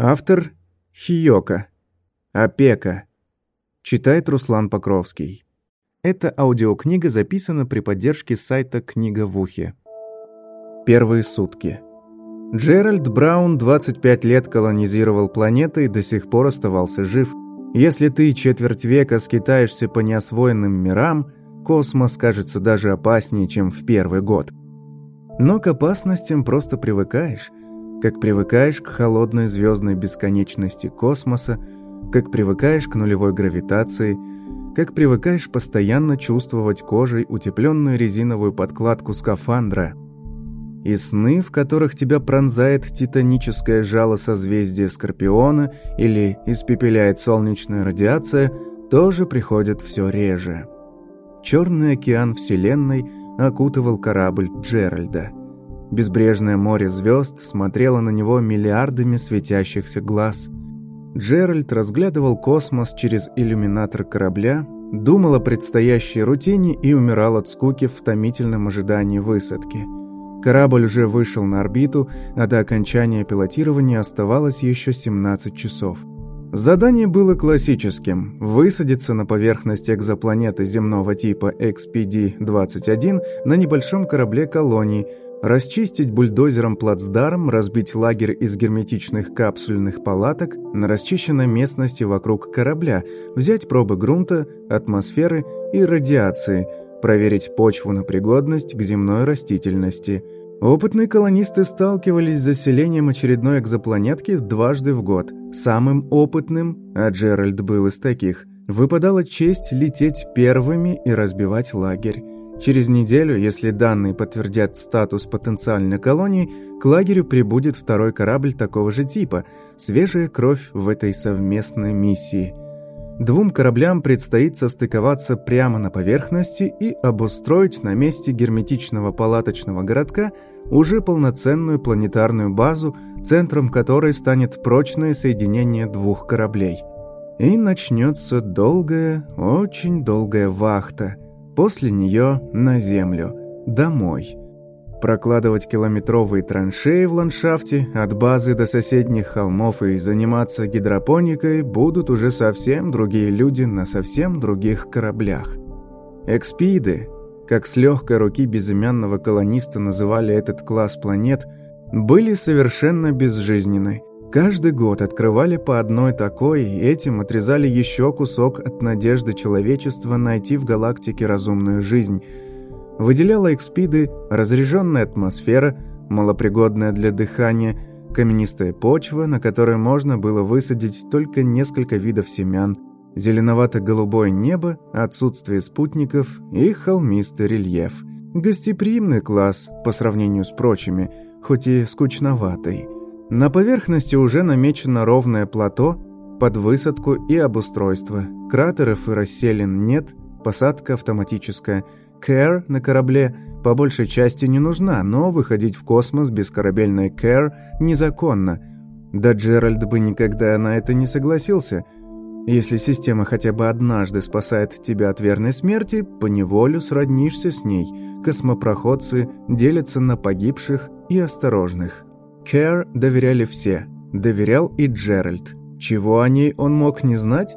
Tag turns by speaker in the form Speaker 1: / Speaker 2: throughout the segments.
Speaker 1: Автор Хиёка. Опека. Читает Руслан Покровский. Эта аудиокнига записана при поддержке сайта «Книга в ухе». Первые сутки. Джеральд Браун 25 лет колонизировал планеты и до сих пор оставался жив. Если ты четверть века скитаешься по неосвоенным мирам, космос кажется даже опаснее, чем в первый год. Но к опасностям просто привыкаешь – как привыкаешь к холодной звездной бесконечности космоса, как привыкаешь к нулевой гравитации, как привыкаешь постоянно чувствовать кожей утепленную резиновую подкладку скафандра. И сны, в которых тебя пронзает титаническое жало созвездия Скорпиона или испепеляет солнечная радиация, тоже приходят все реже. Черный океан Вселенной окутывал корабль Джеральда – Безбрежное море звезд смотрело на него миллиардами светящихся глаз. Джеральд разглядывал космос через иллюминатор корабля, думал о предстоящей рутине и умирал от скуки в томительном ожидании высадки. Корабль уже вышел на орбиту, а до окончания пилотирования оставалось еще 17 часов. Задание было классическим – высадиться на поверхность экзопланеты земного типа XPD-21 на небольшом корабле колонии – Расчистить бульдозером плацдарм, разбить лагерь из герметичных капсульных палаток на расчищенной местности вокруг корабля, взять пробы грунта, атмосферы и радиации, проверить почву на пригодность к земной растительности. Опытные колонисты сталкивались с заселением очередной экзопланетки дважды в год. Самым опытным, а Джеральд был из таких, выпадала честь лететь первыми и разбивать лагерь. Через неделю, если данные подтвердят статус потенциальной колонии, к лагерю прибудет второй корабль такого же типа, свежая кровь в этой совместной миссии. Двум кораблям предстоит состыковаться прямо на поверхности и обустроить на месте герметичного палаточного городка уже полноценную планетарную базу, центром которой станет прочное соединение двух кораблей. И начнется долгая, очень долгая вахта – После нее на землю, домой. Прокладывать километровые траншеи в ландшафте от базы до соседних холмов и заниматься гидропоникой будут уже совсем другие люди на совсем других кораблях. Экспиды, как с легкой руки безымянного колониста называли этот класс планет, были совершенно безжизненны, Каждый год открывали по одной такой, и этим отрезали еще кусок от надежды человечества найти в галактике разумную жизнь. Выделяла экспиды разряженная атмосфера, малопригодная для дыхания, каменистая почва, на которой можно было высадить только несколько видов семян, зеленовато-голубое небо, отсутствие спутников и холмистый рельеф. Гостеприимный класс по сравнению с прочими, хоть и скучноватый – на поверхности уже намечено ровное плато под высадку и обустройство. Кратеров и расселин нет, посадка автоматическая. Care на корабле по большей части не нужна, но выходить в космос без корабельной Care незаконно. Да Джеральд бы никогда на это не согласился. Если система хотя бы однажды спасает тебя от верной смерти, поневолю сроднишься с ней. Космопроходцы делятся на погибших и осторожных. Кэр доверяли все. Доверял и Джеральд. Чего о ней он мог не знать?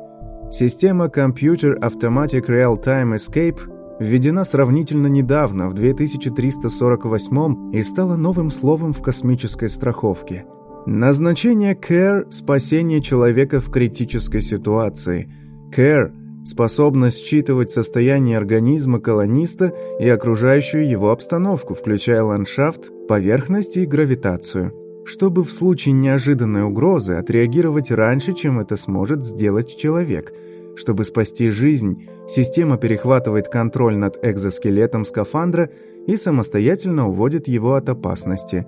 Speaker 1: Система Computer Automatic Real-Time Escape введена сравнительно недавно, в 2348 и стала новым словом в космической страховке. Назначение Care – спасение человека в критической ситуации. Care – способность считывать состояние организма колониста и окружающую его обстановку, включая ландшафт, поверхность и гравитацию чтобы в случае неожиданной угрозы отреагировать раньше, чем это сможет сделать человек. Чтобы спасти жизнь, система перехватывает контроль над экзоскелетом скафандра и самостоятельно уводит его от опасности.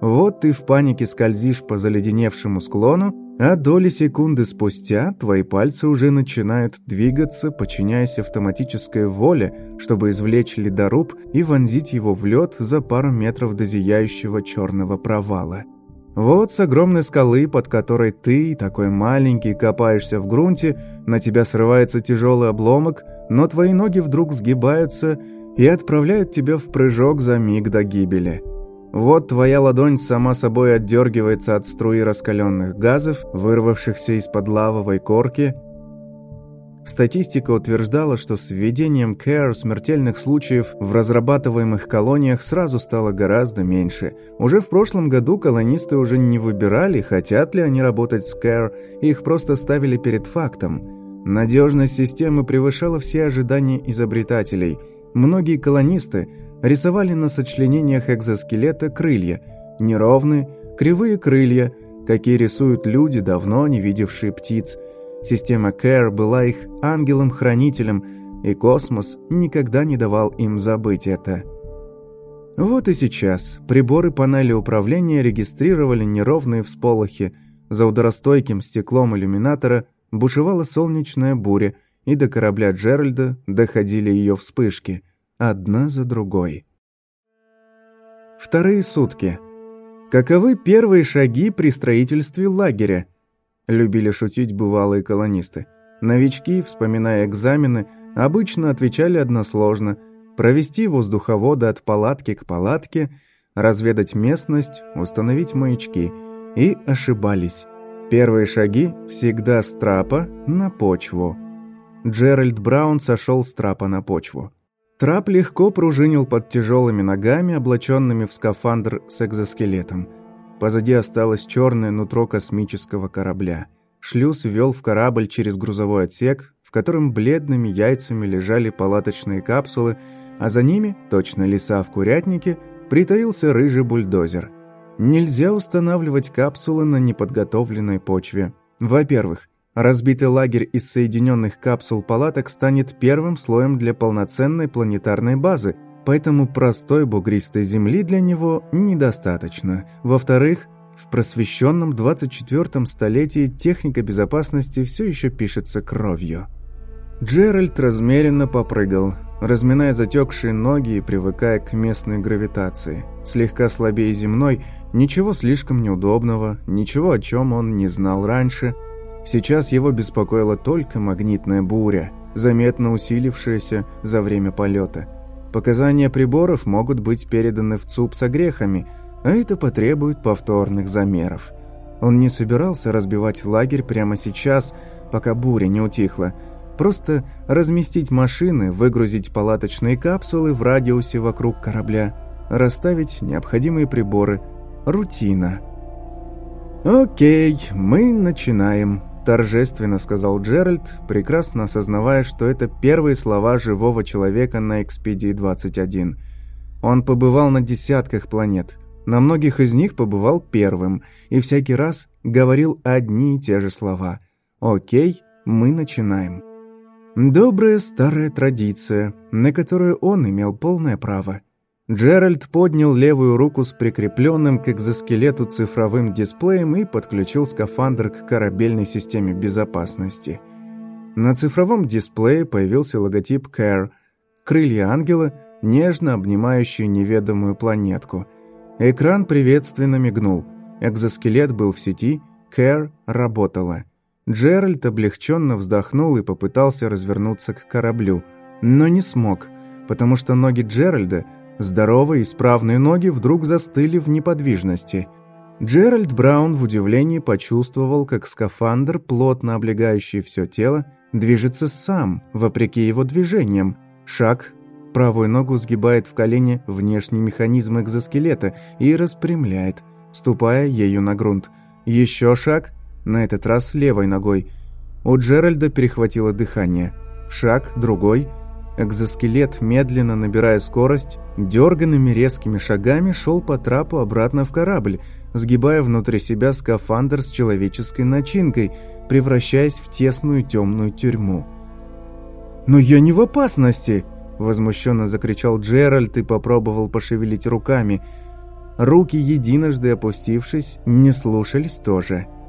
Speaker 1: Вот ты в панике скользишь по заледеневшему склону, а доли секунды спустя твои пальцы уже начинают двигаться, подчиняясь автоматической воле, чтобы извлечь ледоруб и вонзить его в лед за пару метров до зияющего черного провала. Вот с огромной скалы, под которой ты, такой маленький, копаешься в грунте, на тебя срывается тяжелый обломок, но твои ноги вдруг сгибаются и отправляют тебя в прыжок за миг до гибели. Вот твоя ладонь сама собой отдергивается от струи раскаленных газов, вырвавшихся из-под лавовой корки. Статистика утверждала, что с введением CARE смертельных случаев в разрабатываемых колониях сразу стало гораздо меньше. Уже в прошлом году колонисты уже не выбирали, хотят ли они работать с CARE, их просто ставили перед фактом. Надежность системы превышала все ожидания изобретателей. Многие колонисты рисовали на сочленениях экзоскелета крылья, неровные, кривые крылья, какие рисуют люди, давно не видевшие птиц. Система CARE была их ангелом-хранителем, и космос никогда не давал им забыть это. Вот и сейчас приборы панели управления регистрировали неровные всполохи, за ударостойким стеклом иллюминатора бушевала солнечная буря, и до корабля Джеральда доходили ее вспышки – одна за другой. Вторые сутки. Каковы первые шаги при строительстве лагеря? Любили шутить бывалые колонисты. Новички, вспоминая экзамены, обычно отвечали односложно провести воздуховоды от палатки к палатке, разведать местность, установить маячки. И ошибались. Первые шаги всегда с трапа на почву. Джеральд Браун сошел с трапа на почву. Трап легко пружинил под тяжелыми ногами, облаченными в скафандр с экзоскелетом. Позади осталось черное нутро космического корабля. Шлюз вел в корабль через грузовой отсек, в котором бледными яйцами лежали палаточные капсулы, а за ними, точно леса в курятнике, притаился рыжий бульдозер. Нельзя устанавливать капсулы на неподготовленной почве. Во-первых, Разбитый лагерь из соединенных капсул палаток станет первым слоем для полноценной планетарной базы, поэтому простой бугристой земли для него недостаточно. Во-вторых, в просвещенном 24-м столетии техника безопасности все еще пишется кровью. Джеральд размеренно попрыгал, разминая затекшие ноги и привыкая к местной гравитации. Слегка слабее земной, ничего слишком неудобного, ничего, о чем он не знал раньше – Сейчас его беспокоила только магнитная буря, заметно усилившаяся за время полета. Показания приборов могут быть переданы в ЦУП с огрехами, а это потребует повторных замеров. Он не собирался разбивать лагерь прямо сейчас, пока буря не утихла. Просто разместить машины, выгрузить палаточные капсулы в радиусе вокруг корабля, расставить необходимые приборы. Рутина. «Окей, мы начинаем», торжественно сказал Джеральд, прекрасно осознавая, что это первые слова живого человека на Экспедии-21. Он побывал на десятках планет, на многих из них побывал первым, и всякий раз говорил одни и те же слова. «Окей, мы начинаем». Добрая старая традиция, на которую он имел полное право – Джеральд поднял левую руку с прикрепленным к экзоскелету цифровым дисплеем и подключил скафандр к корабельной системе безопасности. На цифровом дисплее появился логотип CARE – крылья ангела, нежно обнимающие неведомую планетку. Экран приветственно мигнул. Экзоскелет был в сети, CARE работала. Джеральд облегченно вздохнул и попытался развернуться к кораблю, но не смог, потому что ноги Джеральда – Здоровые, исправные ноги вдруг застыли в неподвижности. Джеральд Браун в удивлении почувствовал, как скафандр, плотно облегающий все тело, движется сам, вопреки его движениям. Шаг, правую ногу сгибает в колени внешний механизм экзоскелета и распрямляет, ступая ею на грунт. Еще шаг, на этот раз левой ногой. У Джеральда перехватило дыхание. Шаг, другой – Экзоскелет, медленно набирая скорость, дерганными резкими шагами шел по трапу обратно в корабль, сгибая внутри себя скафандр с человеческой начинкой, превращаясь в тесную темную тюрьму. «Но я не в опасности!» – возмущенно закричал Джеральд и попробовал пошевелить руками. Руки, единожды опустившись, не слушались тоже –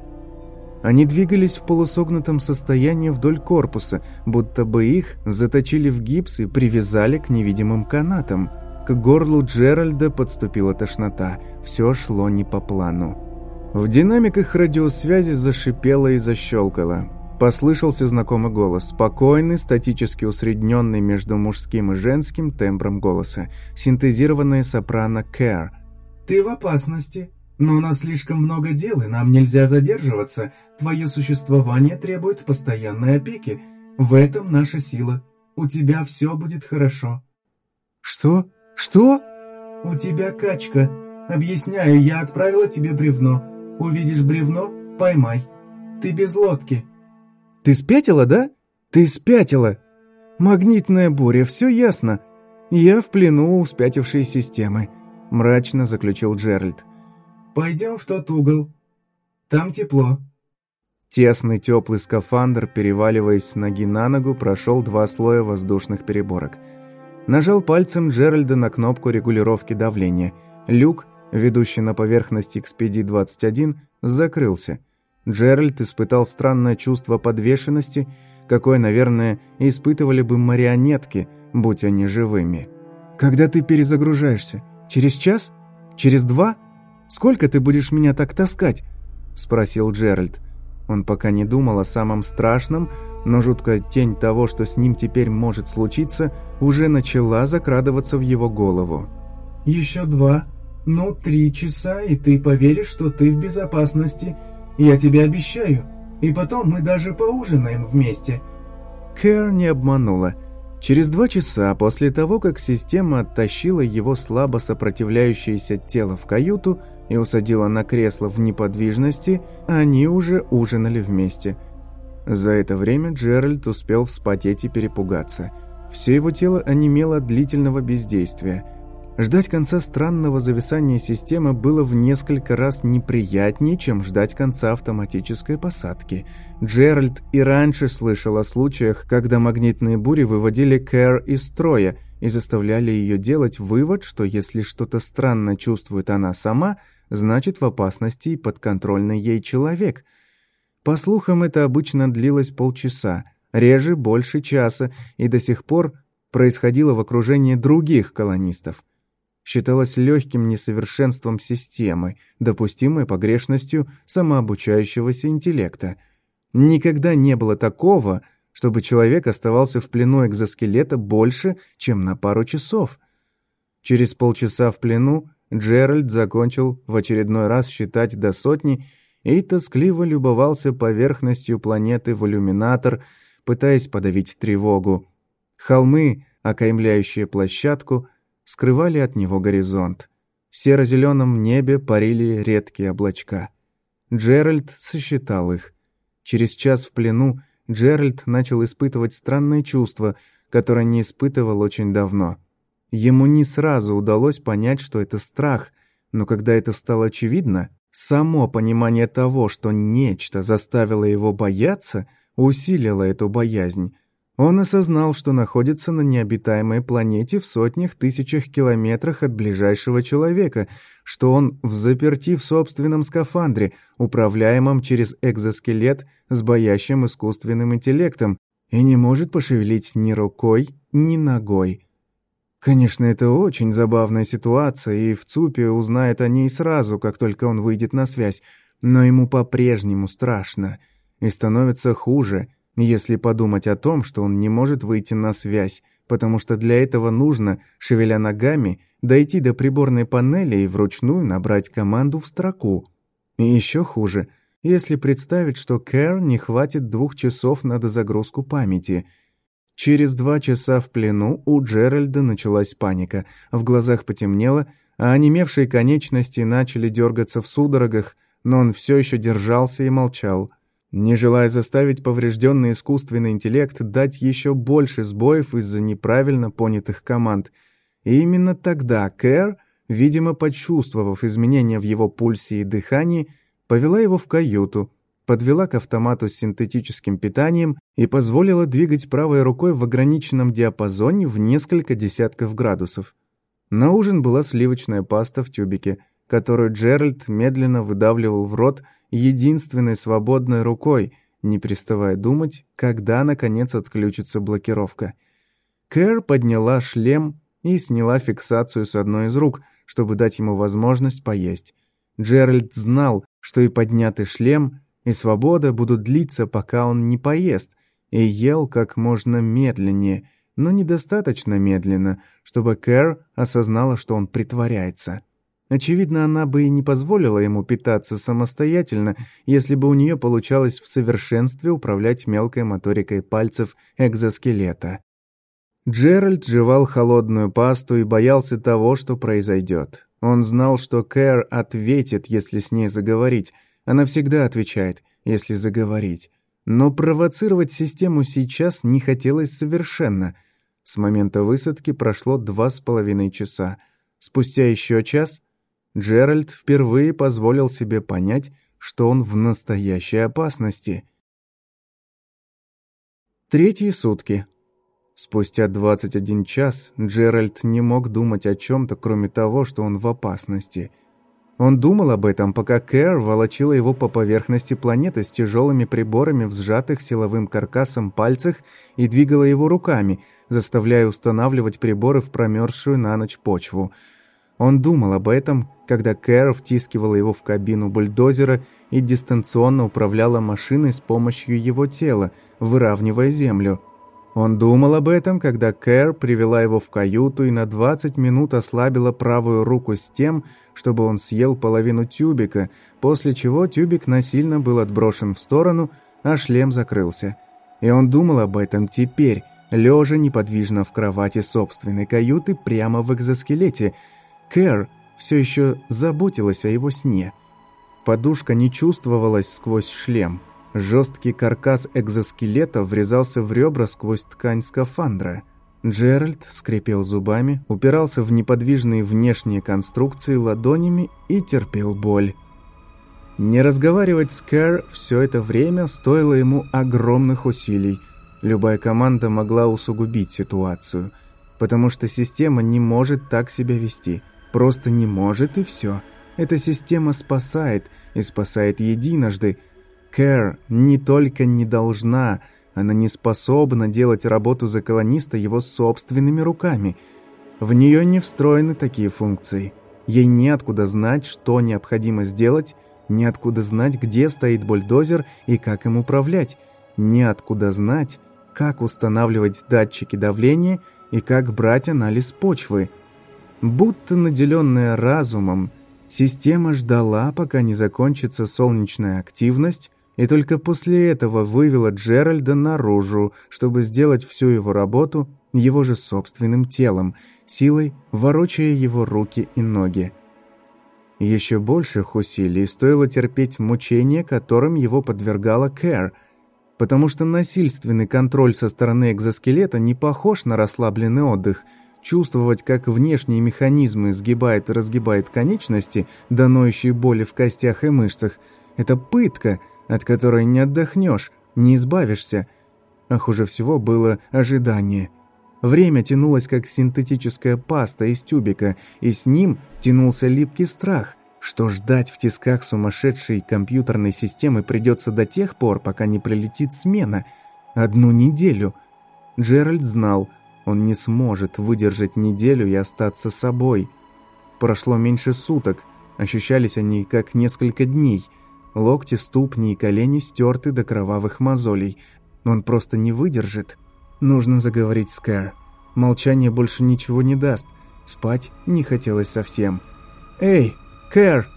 Speaker 1: они двигались в полусогнутом состоянии вдоль корпуса, будто бы их заточили в гипс и привязали к невидимым канатам. К горлу Джеральда подступила тошнота. Все шло не по плану. В динамиках радиосвязи зашипело и защелкало. Послышался знакомый голос, спокойный, статически усредненный между мужским и женским тембром голоса, синтезированная сопрано Кэр.
Speaker 2: Ты в опасности, но у нас слишком много дел, и нам нельзя задерживаться. Твое существование требует постоянной опеки. В этом наша сила. У тебя все будет хорошо».
Speaker 1: «Что? Что?»
Speaker 2: «У тебя качка. Объясняю, я отправила тебе бревно. Увидишь бревно — поймай. Ты без лодки».
Speaker 1: «Ты спятила, да? Ты спятила!» «Магнитная буря, все ясно. Я в плену у спятившей системы», — мрачно заключил Джеральд.
Speaker 2: «Пойдем в тот угол. Там тепло».
Speaker 1: Тесный теплый скафандр, переваливаясь с ноги на ногу, прошел два слоя воздушных переборок. Нажал пальцем Джеральда на кнопку регулировки давления. Люк, ведущий на поверхность XPD-21, закрылся. Джеральд испытал странное чувство подвешенности — какое, наверное, испытывали бы марионетки, будь они живыми. «Когда ты перезагружаешься? Через час? Через два? Сколько ты будешь меня так таскать?» – спросил Джеральд. Он пока не думал о самом страшном, но жуткая тень того, что с ним теперь может случиться, уже начала закрадываться в его голову.
Speaker 2: «Еще два, ну три часа, и ты поверишь, что ты в безопасности. Я тебе обещаю», и потом мы даже поужинаем вместе».
Speaker 1: Кэр не обманула. Через два часа после того, как система оттащила его слабо сопротивляющееся тело в каюту и усадила на кресло в неподвижности, они уже ужинали вместе. За это время Джеральд успел вспотеть и перепугаться. Все его тело онемело от длительного бездействия – Ждать конца странного зависания системы было в несколько раз неприятнее, чем ждать конца автоматической посадки. Джеральд и раньше слышал о случаях, когда магнитные бури выводили Кэр из строя и заставляли ее делать вывод, что если что-то странно чувствует она сама, значит в опасности и подконтрольный ей человек. По слухам, это обычно длилось полчаса, реже больше часа, и до сих пор происходило в окружении других колонистов – считалось легким несовершенством системы, допустимой погрешностью самообучающегося интеллекта. Никогда не было такого, чтобы человек оставался в плену экзоскелета больше, чем на пару часов. Через полчаса в плену Джеральд закончил в очередной раз считать до сотни и тоскливо любовался поверхностью планеты в иллюминатор, пытаясь подавить тревогу. Холмы, окаймляющие площадку, скрывали от него горизонт. В серо-зеленом небе парили редкие облачка. Джеральд сосчитал их. Через час в плену Джеральд начал испытывать странное чувство, которое не испытывал очень давно. Ему не сразу удалось понять, что это страх, но когда это стало очевидно, само понимание того, что нечто заставило его бояться, усилило эту боязнь, он осознал, что находится на необитаемой планете в сотнях тысячах километрах от ближайшего человека, что он в заперти в собственном скафандре, управляемом через экзоскелет с боящим искусственным интеллектом, и не может пошевелить ни рукой, ни ногой. Конечно, это очень забавная ситуация, и в ЦУПе узнает о ней сразу, как только он выйдет на связь, но ему по-прежнему страшно, и становится хуже – если подумать о том, что он не может выйти на связь, потому что для этого нужно, шевеля ногами, дойти до приборной панели и вручную набрать команду в строку. И еще хуже, если представить, что Кэр не хватит двух часов на дозагрузку памяти. Через два часа в плену у Джеральда началась паника, в глазах потемнело, а онемевшие конечности начали дергаться в судорогах, но он все еще держался и молчал – не желая заставить поврежденный искусственный интеллект дать еще больше сбоев из-за неправильно понятых команд. И именно тогда Кэр, видимо, почувствовав изменения в его пульсе и дыхании, повела его в каюту, подвела к автомату с синтетическим питанием и позволила двигать правой рукой в ограниченном диапазоне в несколько десятков градусов. На ужин была сливочная паста в тюбике, которую Джеральд медленно выдавливал в рот, единственной свободной рукой, не переставая думать, когда, наконец, отключится блокировка. Кэр подняла шлем и сняла фиксацию с одной из рук, чтобы дать ему возможность поесть. Джеральд знал, что и поднятый шлем, и свобода будут длиться, пока он не поест, и ел как можно медленнее, но недостаточно медленно, чтобы Кэр осознала, что он притворяется. Очевидно, она бы и не позволила ему питаться самостоятельно, если бы у нее получалось в совершенстве управлять мелкой моторикой пальцев экзоскелета. Джеральд жевал холодную пасту и боялся того, что произойдет. Он знал, что Кэр ответит, если с ней заговорить. Она всегда отвечает, если заговорить. Но провоцировать систему сейчас не хотелось совершенно. С момента высадки прошло два с половиной часа. Спустя еще час Джеральд впервые позволил себе понять, что он в настоящей опасности. Третьи сутки. Спустя 21 час Джеральд не мог думать о чем-то, кроме того, что он в опасности. Он думал об этом, пока Кэр волочила его по поверхности планеты с тяжелыми приборами в сжатых силовым каркасом пальцах и двигала его руками, заставляя устанавливать приборы в промерзшую на ночь почву. Он думал об этом, когда Кэр втискивала его в кабину бульдозера и дистанционно управляла машиной с помощью его тела, выравнивая землю – он думал об этом, когда Кэр привела его в каюту и на 20 минут ослабила правую руку с тем, чтобы он съел половину тюбика, после чего тюбик насильно был отброшен в сторону, а шлем закрылся. И он думал об этом теперь, лежа неподвижно в кровати собственной каюты прямо в экзоскелете. Кэр все еще заботилась о его сне. Подушка не чувствовалась сквозь шлем – Жесткий каркас экзоскелета врезался в ребра сквозь ткань скафандра. Джеральд скрипел зубами, упирался в неподвижные внешние конструкции ладонями и терпел боль. Не разговаривать с Кэр все это время стоило ему огромных усилий. Любая команда могла усугубить ситуацию, потому что система не может так себя вести. Просто не может и все. Эта система спасает, и спасает единожды – Кэр не только не должна, она не способна делать работу за колониста его собственными руками. В нее не встроены такие функции. Ей неоткуда знать, что необходимо сделать, неоткуда знать, где стоит бульдозер и как им управлять, неоткуда знать, как устанавливать датчики давления и как брать анализ почвы. Будто наделенная разумом, система ждала, пока не закончится солнечная активность, и только после этого вывела Джеральда наружу, чтобы сделать всю его работу его же собственным телом, силой ворочая его руки и ноги. Еще больших усилий стоило терпеть мучения, которым его подвергала Кэр, потому что насильственный контроль со стороны экзоскелета не похож на расслабленный отдых. Чувствовать, как внешние механизмы сгибают и разгибают конечности, до боли в костях и мышцах – это пытка – от которой не отдохнешь, не избавишься. А хуже всего было ожидание. Время тянулось, как синтетическая паста из тюбика, и с ним тянулся липкий страх, что ждать в тисках сумасшедшей компьютерной системы придется до тех пор, пока не прилетит смена. Одну неделю. Джеральд знал, он не сможет выдержать неделю и остаться собой. Прошло меньше суток, ощущались они как несколько дней – Локти, ступни и колени стерты до кровавых мозолей. Он просто не выдержит. Нужно заговорить с Кэр. Молчание больше ничего не даст. Спать не хотелось совсем. «Эй, Кэр!»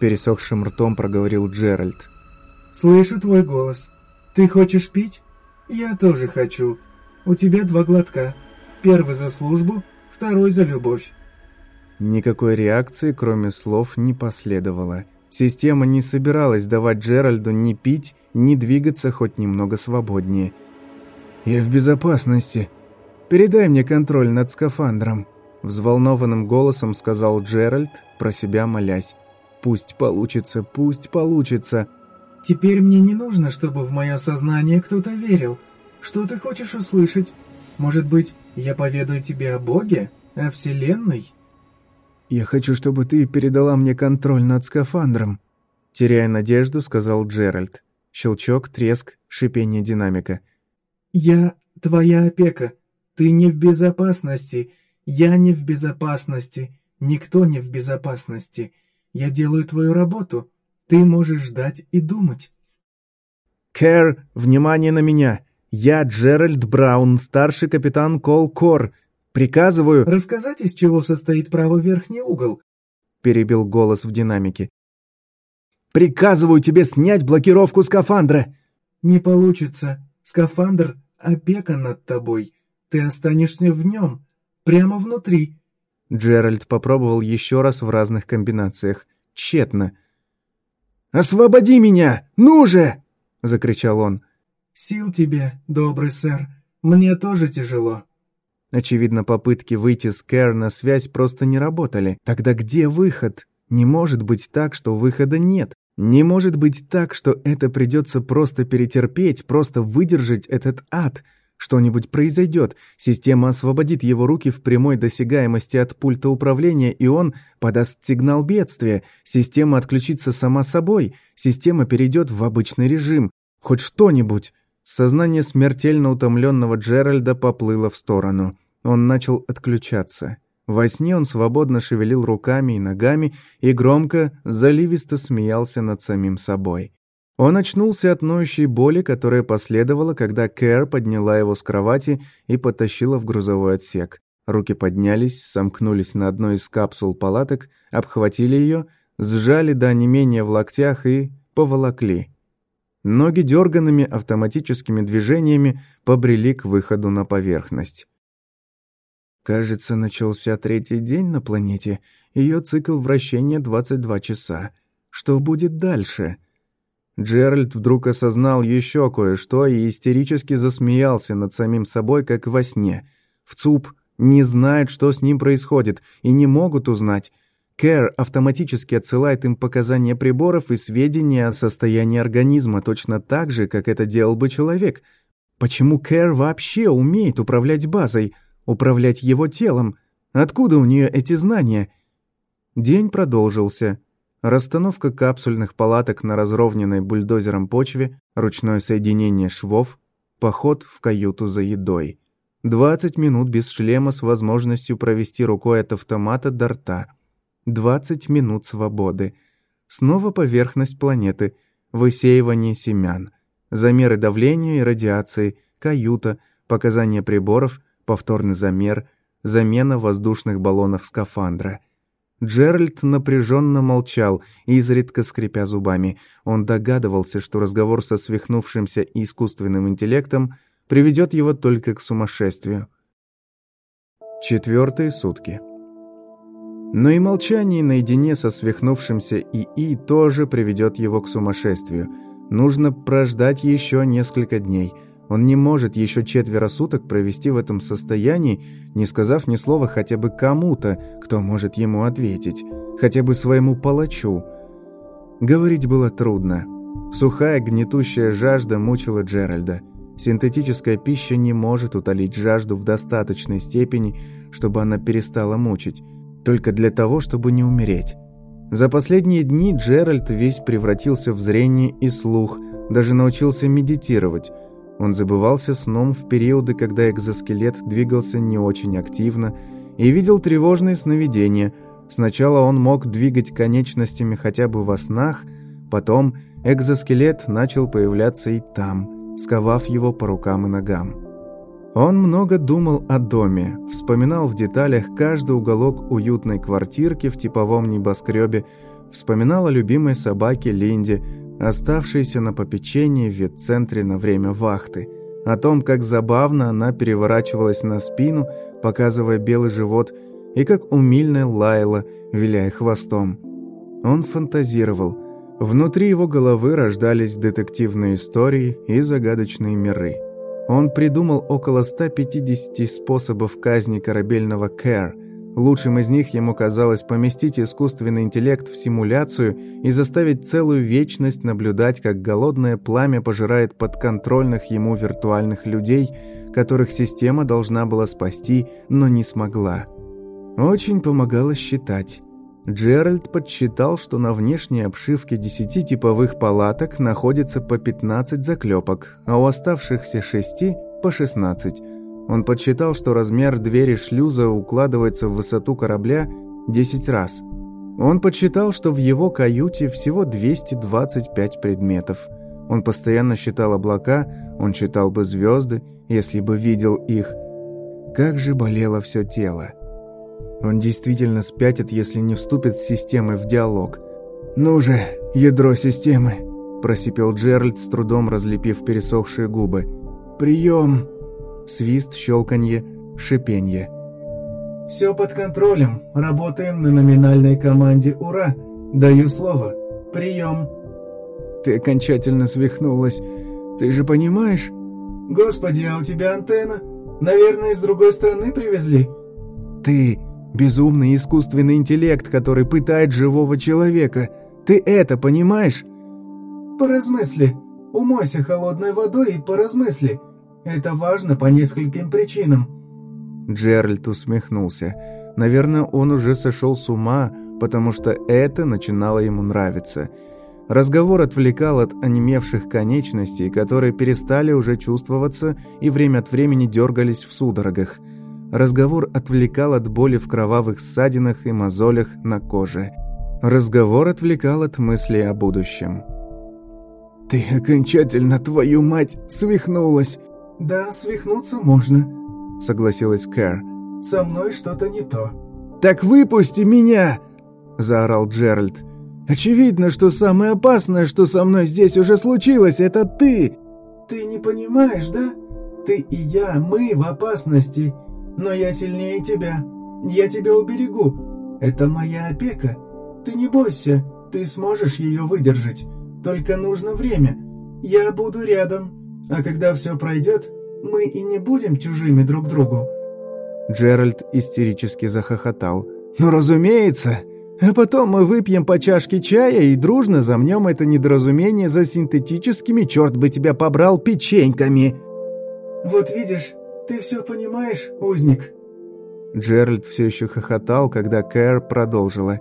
Speaker 1: Пересохшим ртом проговорил Джеральд.
Speaker 2: «Слышу твой голос. Ты хочешь пить? Я тоже хочу. У тебя два глотка. Первый за службу, второй за любовь».
Speaker 1: Никакой реакции, кроме слов, не последовало. Система не собиралась давать Джеральду ни пить, ни двигаться хоть немного свободнее. «Я в безопасности. Передай мне контроль над скафандром», — взволнованным голосом сказал Джеральд, про себя молясь. «Пусть получится, пусть получится».
Speaker 2: «Теперь мне не нужно, чтобы в мое сознание кто-то верил. Что ты хочешь услышать? Может быть, я поведаю тебе о Боге, о Вселенной?»
Speaker 1: «Я хочу, чтобы ты передала мне контроль над скафандром», теряя надежду, сказал Джеральд. Щелчок, треск, шипение динамика.
Speaker 2: «Я твоя опека. Ты не в безопасности. Я не в безопасности. Никто не в безопасности. Я делаю твою работу. Ты можешь ждать и думать».
Speaker 1: «Кэр, внимание на меня! Я Джеральд Браун, старший капитан Кол Кор. Приказываю...»
Speaker 2: «Рассказать, из чего состоит правый верхний угол?»
Speaker 1: — перебил голос в динамике. «Приказываю тебе снять блокировку скафандра!»
Speaker 2: «Не получится. Скафандр — опека над тобой. Ты останешься в нем, прямо внутри».
Speaker 1: Джеральд попробовал еще раз в разных комбинациях. Тщетно. «Освободи меня! Ну же!» — закричал он.
Speaker 2: «Сил тебе, добрый сэр. Мне тоже тяжело».
Speaker 1: Очевидно, попытки выйти с Кэр на связь просто не работали. Тогда где выход? Не может быть так, что выхода нет. Не может быть так, что это придется просто перетерпеть, просто выдержать этот ад. Что-нибудь произойдет, система освободит его руки в прямой досягаемости от пульта управления, и он подаст сигнал бедствия. Система отключится сама собой, система перейдет в обычный режим. Хоть что-нибудь. Сознание смертельно утомленного Джеральда поплыло в сторону. Он начал отключаться. Во сне он свободно шевелил руками и ногами и громко, заливисто смеялся над самим собой. Он очнулся от ноющей боли, которая последовала, когда Кэр подняла его с кровати и потащила в грузовой отсек. Руки поднялись, сомкнулись на одной из капсул палаток, обхватили ее, сжали до онемения в локтях и поволокли. Ноги дерганными автоматическими движениями побрели к выходу на поверхность. Кажется, начался третий день на планете. Ее цикл вращения 22 часа. Что будет дальше? Джеральд вдруг осознал еще кое-что и истерически засмеялся над самим собой, как во сне. В ЦУП не знает, что с ним происходит, и не могут узнать. Кэр автоматически отсылает им показания приборов и сведения о состоянии организма точно так же, как это делал бы человек. Почему Кэр вообще умеет управлять базой, управлять его телом? Откуда у нее эти знания? День продолжился. Расстановка капсульных палаток на разровненной бульдозером почве, ручное соединение швов, поход в каюту за едой. 20 минут без шлема с возможностью провести рукой от автомата до рта. 20 минут свободы. Снова поверхность планеты, высеивание семян, замеры давления и радиации, каюта, показания приборов, повторный замер, замена воздушных баллонов скафандра. Джеральд напряженно молчал, изредка скрипя зубами. Он догадывался, что разговор со свихнувшимся искусственным интеллектом приведет его только к сумасшествию. Четвертые сутки. Но и молчание наедине со свихнувшимся ИИ тоже приведет его к сумасшествию. Нужно прождать еще несколько дней. Он не может еще четверо суток провести в этом состоянии, не сказав ни слова хотя бы кому-то, кто может ему ответить, хотя бы своему палачу. Говорить было трудно. Сухая гнетущая жажда мучила Джеральда. Синтетическая пища не может утолить жажду в достаточной степени, чтобы она перестала мучить только для того, чтобы не умереть. За последние дни Джеральд весь превратился в зрение и слух, даже научился медитировать. Он забывался сном в периоды, когда экзоскелет двигался не очень активно и видел тревожные сновидения. Сначала он мог двигать конечностями хотя бы во снах, потом экзоскелет начал появляться и там, сковав его по рукам и ногам. Он много думал о доме, вспоминал в деталях каждый уголок уютной квартирки в типовом небоскребе, вспоминал о любимой собаке Линде, оставшейся на попечении в ветцентре на время вахты, о том, как забавно она переворачивалась на спину, показывая белый живот, и как умильно лаяла, виляя хвостом. Он фантазировал. Внутри его головы рождались детективные истории и загадочные миры. Он придумал около 150 способов казни корабельного Кэр. Лучшим из них ему казалось поместить искусственный интеллект в симуляцию и заставить целую вечность наблюдать, как голодное пламя пожирает подконтрольных ему виртуальных людей, которых система должна была спасти, но не смогла. Очень помогало считать. Джеральд подсчитал, что на внешней обшивке 10 типовых палаток находится по 15 заклепок, а у оставшихся 6 – по 16. Он подсчитал, что размер двери шлюза укладывается в высоту корабля 10 раз. Он подсчитал, что в его каюте всего 225 предметов. Он постоянно считал облака, он считал бы звезды, если бы видел их. Как же болело все тело. Он действительно спятит, если не вступит с системой в диалог. «Ну же, ядро системы!» – просипел Джеральд, с трудом разлепив пересохшие губы. «Прием!» Свист, щелканье, шипенье.
Speaker 2: «Все под контролем. Работаем на номинальной команде «Ура». Даю слово. Прием!»
Speaker 1: «Ты окончательно свихнулась. Ты же понимаешь?»
Speaker 2: «Господи, а у тебя антенна? Наверное, из другой страны привезли?»
Speaker 1: «Ты безумный искусственный интеллект, который пытает живого человека. Ты это понимаешь?»
Speaker 2: «Поразмысли. Умойся холодной водой и поразмысли. Это важно по нескольким причинам».
Speaker 1: Джеральд усмехнулся. Наверное, он уже сошел с ума, потому что это начинало ему нравиться – Разговор отвлекал от онемевших конечностей, которые перестали уже чувствоваться и время от времени дергались в судорогах. Разговор отвлекал от боли в кровавых ссадинах и мозолях на коже. Разговор отвлекал от мыслей о будущем. «Ты окончательно, твою мать, свихнулась!»
Speaker 2: «Да, свихнуться можно», —
Speaker 1: согласилась Кэр.
Speaker 2: «Со мной что-то не то».
Speaker 1: «Так выпусти меня!» — заорал Джеральд. Очевидно, что самое опасное, что со мной здесь уже случилось, это ты.
Speaker 2: Ты не понимаешь, да? Ты и я, мы в опасности. Но я сильнее тебя. Я тебя уберегу. Это моя опека. Ты не бойся, ты сможешь ее выдержать. Только нужно время. Я буду рядом. А когда все пройдет, мы и не будем чужими друг другу.
Speaker 1: Джеральд истерически захохотал. «Ну, разумеется!» А потом мы выпьем по чашке чая и дружно замнем это недоразумение за синтетическими, черт бы тебя побрал, печеньками.
Speaker 2: Вот видишь, ты все понимаешь, узник.
Speaker 1: Джеральд все еще хохотал, когда Кэр продолжила.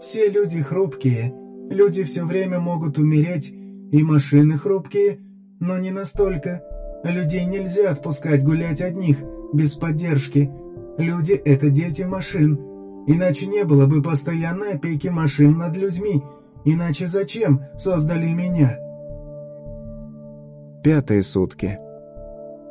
Speaker 2: Все люди хрупкие. Люди все время могут умереть, и машины хрупкие, но не настолько. Людей нельзя отпускать гулять одних, без поддержки. Люди — это дети машин. Иначе не было бы постоянной опеки машин над людьми. Иначе зачем создали меня?
Speaker 1: Пятые сутки.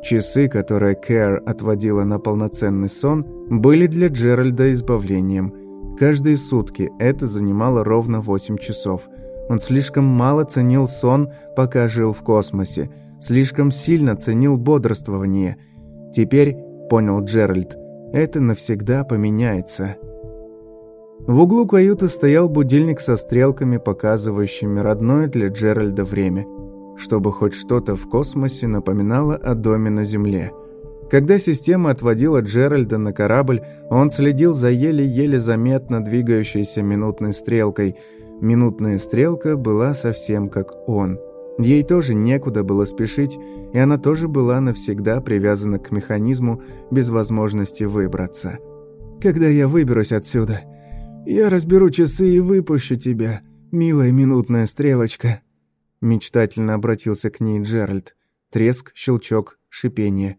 Speaker 1: Часы, которые Кэр отводила на полноценный сон, были для Джеральда избавлением. Каждые сутки это занимало ровно 8 часов. Он слишком мало ценил сон, пока жил в космосе, слишком сильно ценил бодрствование. Теперь, понял Джеральд, это навсегда поменяется. В углу каюты стоял будильник со стрелками, показывающими родное для Джеральда время, чтобы хоть что-то в космосе напоминало о доме на Земле. Когда система отводила Джеральда на корабль, он следил за еле-еле заметно двигающейся минутной стрелкой. Минутная стрелка была совсем как он. Ей тоже некуда было спешить, и она тоже была навсегда привязана к механизму без возможности выбраться. «Когда я выберусь отсюда?» «Я разберу часы и выпущу тебя, милая минутная стрелочка», — мечтательно обратился к ней Джеральд. Треск, щелчок, шипение.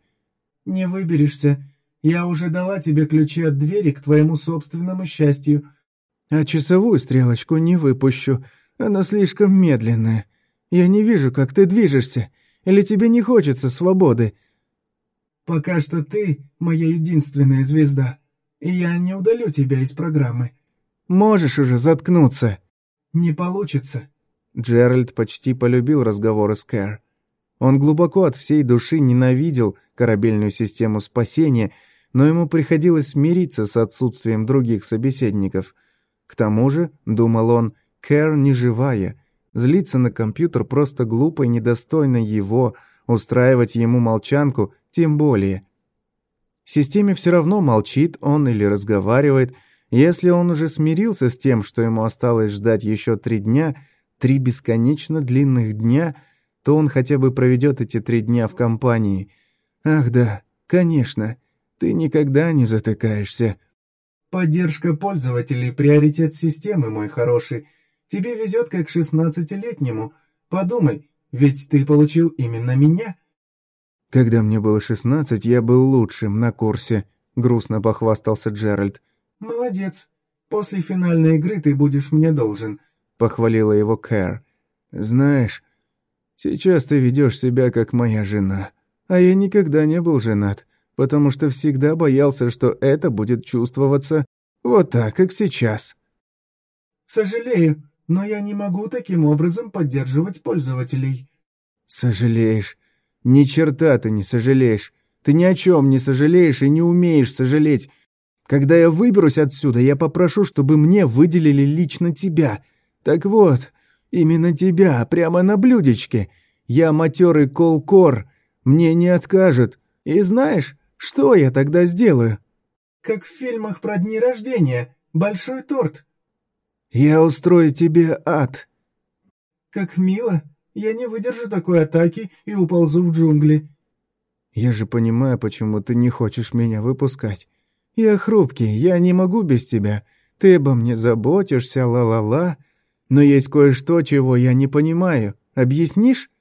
Speaker 2: «Не выберешься. Я уже дала тебе ключи от двери к твоему собственному счастью».
Speaker 1: «А часовую стрелочку не выпущу. Она слишком медленная. Я не вижу, как ты движешься. Или тебе не хочется свободы?»
Speaker 2: «Пока что ты моя единственная звезда, и я не удалю тебя из программы».
Speaker 1: Можешь уже заткнуться!»
Speaker 2: «Не получится!»
Speaker 1: Джеральд почти полюбил разговоры с Кэр. Он глубоко от всей души ненавидел корабельную систему спасения, но ему приходилось смириться с отсутствием других собеседников. К тому же, думал он, Кэр не живая. Злиться на компьютер просто глупо и недостойно его, устраивать ему молчанку тем более. Системе все равно молчит он или разговаривает – если он уже смирился с тем, что ему осталось ждать еще три дня, три бесконечно длинных дня, то он хотя бы проведет эти три дня в компании. Ах да, конечно, ты никогда не затыкаешься.
Speaker 2: Поддержка пользователей — приоритет системы, мой хороший. Тебе везет как шестнадцатилетнему. Подумай, ведь ты получил именно меня.
Speaker 1: Когда мне было шестнадцать, я был лучшим на курсе, грустно похвастался Джеральд.
Speaker 2: «Молодец. После финальной игры ты будешь мне должен», —
Speaker 1: похвалила его Кэр. «Знаешь, сейчас ты ведешь себя как моя жена, а я никогда не был женат, потому что всегда боялся, что это будет чувствоваться Вот так, как сейчас».
Speaker 2: «Сожалею, но я не могу таким образом поддерживать пользователей».
Speaker 1: «Сожалеешь? Ни черта ты не сожалеешь. Ты ни о чем не сожалеешь и не умеешь сожалеть. Когда я выберусь отсюда, я попрошу, чтобы мне выделили лично тебя. Так вот, именно тебя, прямо на блюдечке. Я матерый колкор, мне не откажут. И знаешь, что я тогда сделаю?»
Speaker 2: «Как в фильмах про дни рождения. Большой торт».
Speaker 1: «Я устрою тебе ад».
Speaker 2: «Как мило. Я не выдержу такой атаки и уползу в джунгли».
Speaker 1: «Я же понимаю, почему ты не хочешь меня выпускать. Я хрупкий, я не могу без тебя. Ты обо мне заботишься, ла-ла-ла. Но есть кое-что, чего я не понимаю. Объяснишь?»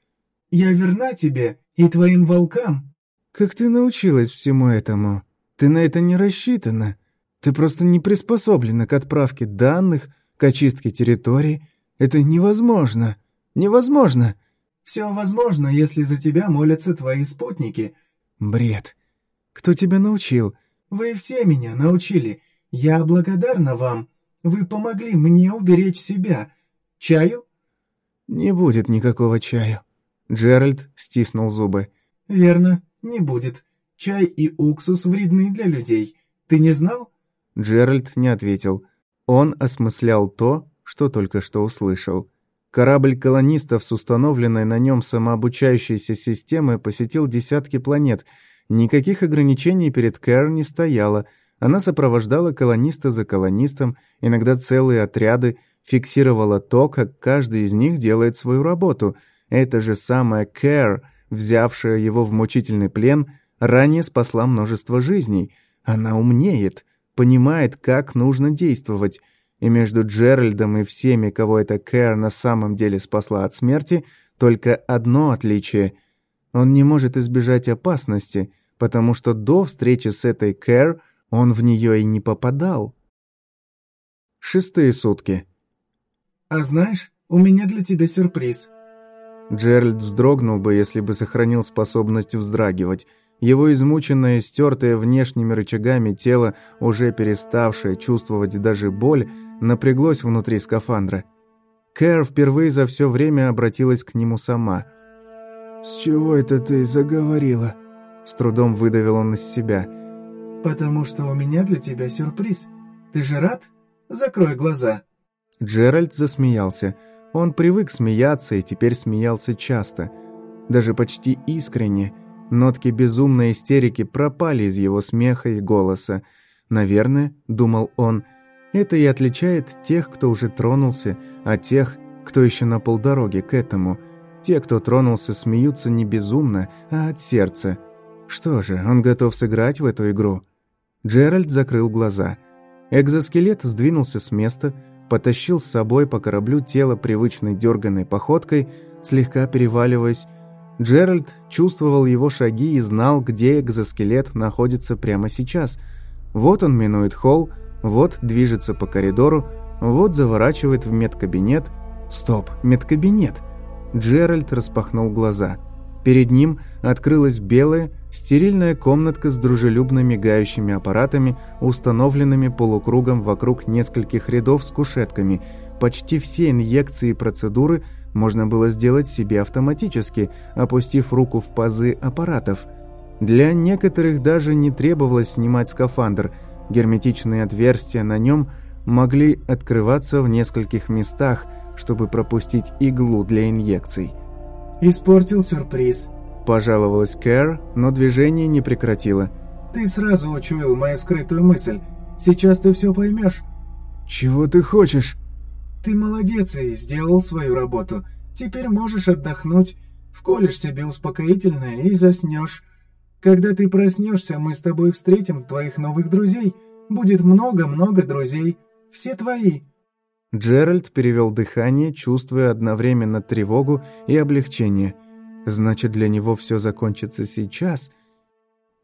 Speaker 2: «Я верна тебе и твоим волкам».
Speaker 1: «Как ты научилась всему этому? Ты на это не рассчитана. Ты просто не приспособлена к отправке данных, к очистке территории. Это невозможно. Невозможно!»
Speaker 2: «Все возможно, если за тебя молятся твои спутники».
Speaker 1: «Бред. Кто тебя научил?»
Speaker 2: «Вы все меня научили. Я благодарна вам. Вы помогли мне уберечь себя. Чаю?»
Speaker 1: «Не будет никакого чаю». Джеральд стиснул зубы.
Speaker 2: «Верно, не будет. Чай и уксус вредны для людей. Ты не знал?»
Speaker 1: Джеральд не ответил. Он осмыслял то, что только что услышал. Корабль колонистов с установленной на нем самообучающейся системой посетил десятки планет. Никаких ограничений перед Кэр не стояло. Она сопровождала колониста за колонистом, иногда целые отряды, фиксировала то, как каждый из них делает свою работу. Это же самая Кэр, взявшая его в мучительный плен, ранее спасла множество жизней. Она умнеет, понимает, как нужно действовать и между Джеральдом и всеми, кого эта Кэр на самом деле спасла от смерти, только одно отличие. Он не может избежать опасности, потому что до встречи с этой Кэр он в нее и не попадал. Шестые сутки.
Speaker 2: «А знаешь, у меня для тебя сюрприз».
Speaker 1: Джеральд вздрогнул бы, если бы сохранил способность вздрагивать – его измученное, стертое внешними рычагами тело, уже переставшее чувствовать даже боль, напряглось внутри скафандра. Кэр впервые за все время обратилась к нему сама. «С чего это ты заговорила?» С трудом выдавил он из себя.
Speaker 2: «Потому что у меня для тебя сюрприз. Ты же рад? Закрой глаза».
Speaker 1: Джеральд засмеялся. Он привык смеяться и теперь смеялся часто. Даже почти искренне – Нотки безумной истерики пропали из его смеха и голоса. Наверное, думал он, это и отличает тех, кто уже тронулся, от тех, кто еще на полдороге к этому. Те, кто тронулся, смеются не безумно, а от сердца. Что же, он готов сыграть в эту игру? Джеральд закрыл глаза. Экзоскелет сдвинулся с места, потащил с собой по кораблю тело привычной дерганной походкой, слегка переваливаясь, Джеральд чувствовал его шаги и знал, где экзоскелет находится прямо сейчас. Вот он минует холл, вот движется по коридору, вот заворачивает в медкабинет. Стоп, медкабинет. Джеральд распахнул глаза. Перед ним открылась белая, стерильная комнатка с дружелюбно мигающими аппаратами, установленными полукругом вокруг нескольких рядов с кушетками. Почти все инъекции и процедуры – можно было сделать себе автоматически, опустив руку в пазы аппаратов. Для некоторых даже не требовалось снимать скафандр. Герметичные отверстия на нем могли открываться в нескольких местах, чтобы пропустить иглу для инъекций.
Speaker 2: «Испортил сюрприз», –
Speaker 1: пожаловалась Кэр, но движение не прекратило.
Speaker 2: «Ты сразу учуял мою скрытую мысль. Сейчас ты все поймешь».
Speaker 1: «Чего ты хочешь?»
Speaker 2: Ты молодец и сделал свою работу. Теперь можешь отдохнуть, вколешь себе успокоительное и заснешь. Когда ты проснешься, мы с тобой встретим твоих новых друзей. Будет много-много друзей. Все твои».
Speaker 1: Джеральд перевел дыхание, чувствуя одновременно тревогу и облегчение. Значит, для него все закончится сейчас.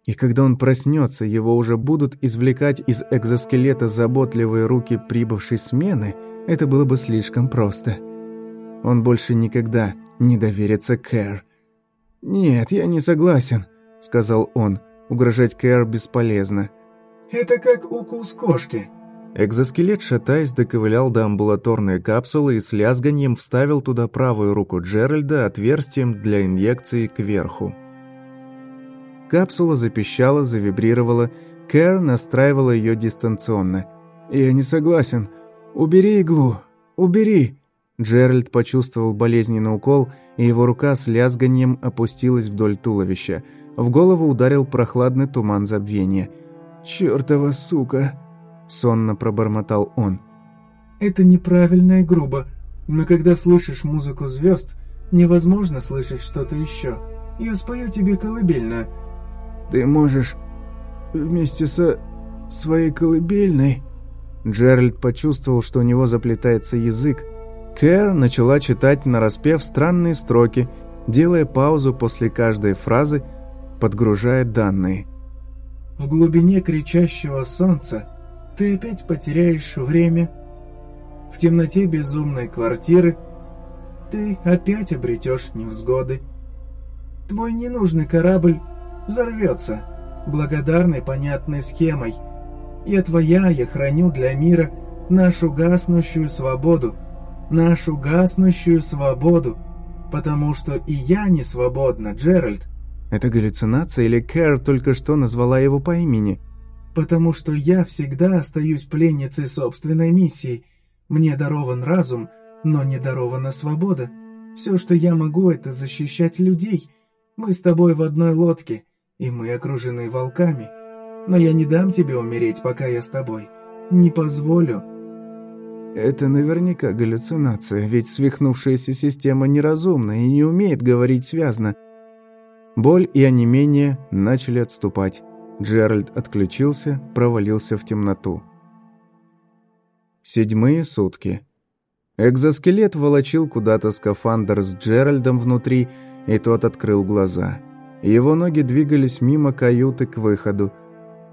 Speaker 1: И когда он проснется, его уже будут извлекать из экзоскелета заботливые руки прибывшей смены – это было бы слишком просто. Он больше никогда не доверится Кэр. «Нет, я не согласен», — сказал он. Угрожать Кэр бесполезно.
Speaker 2: «Это как укус кошки».
Speaker 1: Экзоскелет, шатаясь, доковылял до амбулаторной капсулы и с лязганьем вставил туда правую руку Джеральда отверстием для инъекции кверху. Капсула запищала, завибрировала. Кэр настраивала ее дистанционно. «Я не согласен. Убери иглу. Убери!» Джеральд почувствовал болезненный укол, и его рука с лязганием опустилась вдоль туловища. В голову ударил прохладный туман забвения. «Чёртова сука!» — сонно пробормотал он.
Speaker 2: «Это неправильно и грубо, но когда слышишь музыку звезд, невозможно слышать что-то еще. Я спою тебе колыбельную».
Speaker 1: «Ты можешь вместе со своей колыбельной...» Джеральд почувствовал, что у него заплетается язык, Кэр начала читать нараспев странные строки, делая паузу после каждой фразы, подгружая данные.
Speaker 2: «В глубине кричащего солнца ты опять потеряешь время. В темноте безумной квартиры ты опять обретешь невзгоды. Твой ненужный корабль взорвется благодарной понятной схемой. Я твоя, я храню для мира нашу гаснущую свободу» нашу гаснущую свободу, потому что и я не свободна, Джеральд».
Speaker 1: Это галлюцинация или Кэр только что назвала его по имени?
Speaker 2: «Потому что я всегда остаюсь пленницей собственной миссии. Мне дарован разум, но не дарована свобода. Все, что я могу, это защищать людей. Мы с тобой в одной лодке, и мы окружены волками. Но я не дам тебе умереть, пока я с тобой. Не позволю».
Speaker 1: Это наверняка галлюцинация, ведь свихнувшаяся система неразумна и не умеет говорить связно. Боль и онемение начали отступать. Джеральд отключился, провалился в темноту. Седьмые сутки. Экзоскелет волочил куда-то скафандр с Джеральдом внутри, и тот открыл глаза. Его ноги двигались мимо каюты к выходу.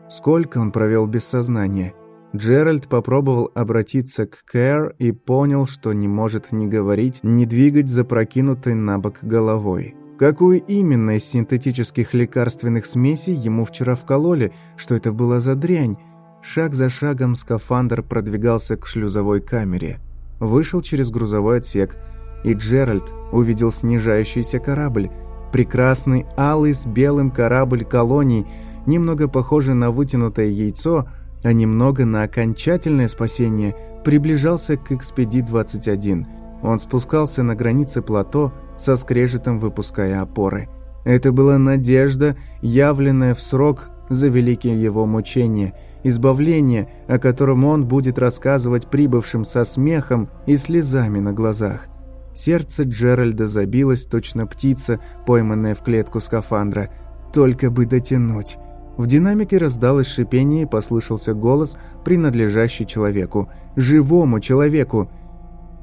Speaker 1: Сколько он провел без сознания – Джеральд попробовал обратиться к Кэр и понял, что не может ни говорить, ни двигать запрокинутой на бок головой. Какую именно из синтетических лекарственных смесей ему вчера вкололи, что это была за дрянь? Шаг за шагом скафандр продвигался к шлюзовой камере. Вышел через грузовой отсек, и Джеральд увидел снижающийся корабль. Прекрасный алый с белым корабль колоний, немного похожий на вытянутое яйцо – а немного на окончательное спасение приближался к Экспеди-21. Он спускался на границе плато, со скрежетом выпуская опоры. Это была надежда, явленная в срок за великие его мучения, избавление, о котором он будет рассказывать прибывшим со смехом и слезами на глазах. Сердце Джеральда забилось, точно птица, пойманная в клетку скафандра. Только бы дотянуть. В динамике раздалось шипение и послышался голос, принадлежащий человеку. Живому человеку.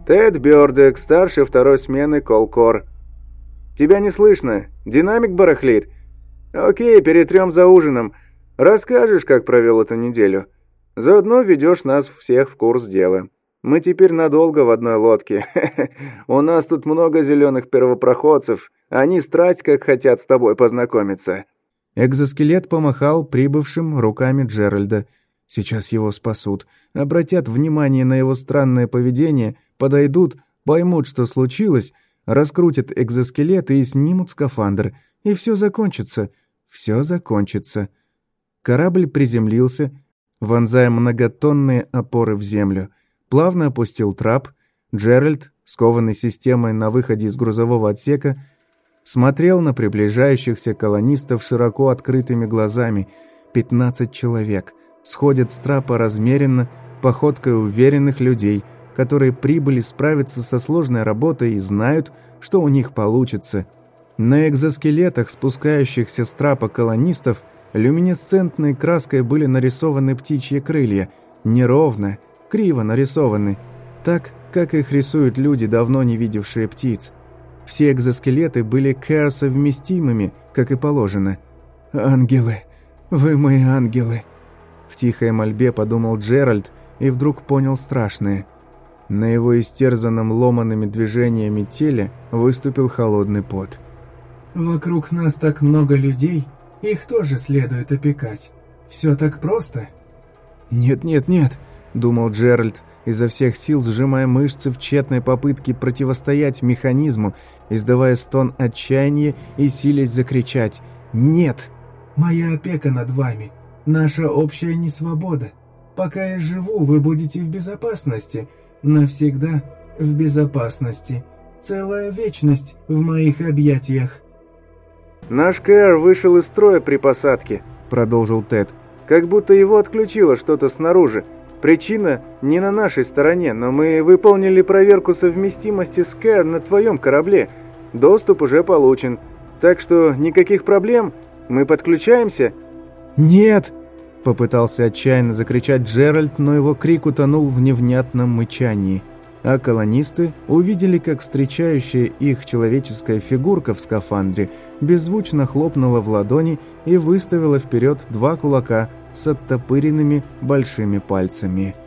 Speaker 1: «Тед Бёрдек, старший второй смены Колкор. Тебя не слышно. Динамик барахлит. Окей, перетрем за ужином. Расскажешь, как провел эту неделю. Заодно ведешь нас всех в курс дела. Мы теперь надолго в одной лодке. У нас тут много зеленых первопроходцев. Они страсть как хотят с тобой познакомиться». Экзоскелет помахал прибывшим руками Джеральда. Сейчас его спасут. Обратят внимание на его странное поведение, подойдут, поймут, что случилось, раскрутят экзоскелет и снимут скафандр. И все закончится. Все закончится. Корабль приземлился, вонзая многотонные опоры в землю. Плавно опустил трап. Джеральд, скованный системой на выходе из грузового отсека, смотрел на приближающихся колонистов широко открытыми глазами. Пятнадцать человек сходят с трапа размеренно, походкой уверенных людей, которые прибыли справиться со сложной работой и знают, что у них получится. На экзоскелетах спускающихся с трапа колонистов люминесцентной краской были нарисованы птичьи крылья, неровно, криво нарисованы, так, как их рисуют люди, давно не видевшие птиц. Все экзоскелеты были Кэр-совместимыми, как и положено. «Ангелы! Вы мои ангелы!» Тихой мольбе подумал Джеральд и вдруг понял страшное. На его истерзанном ломанными движениями теле выступил холодный пот.
Speaker 2: «Вокруг нас так много людей, их тоже следует опекать. Все так просто?»
Speaker 1: «Нет, нет, нет, — думал Джеральд, изо всех сил сжимая мышцы в тщетной попытке противостоять механизму, издавая стон отчаяния и силясь закричать «Нет!»
Speaker 2: «Моя опека над вами, наша общая несвобода. Пока я живу, вы будете в безопасности, навсегда в безопасности. Целая вечность в моих объятиях».
Speaker 1: «Наш КР вышел из строя при посадке», — продолжил Тед. «Как будто его отключило что-то снаружи. Причина не на нашей стороне, но мы выполнили проверку совместимости с КР на твоем корабле. Доступ уже получен. Так что никаких проблем. Мы подключаемся?» «Нет!» — попытался отчаянно закричать Джеральд, но его крик утонул в невнятном мычании а колонисты увидели, как встречающая их человеческая фигурка в скафандре беззвучно хлопнула в ладони и выставила вперед два кулака с оттопыренными большими пальцами –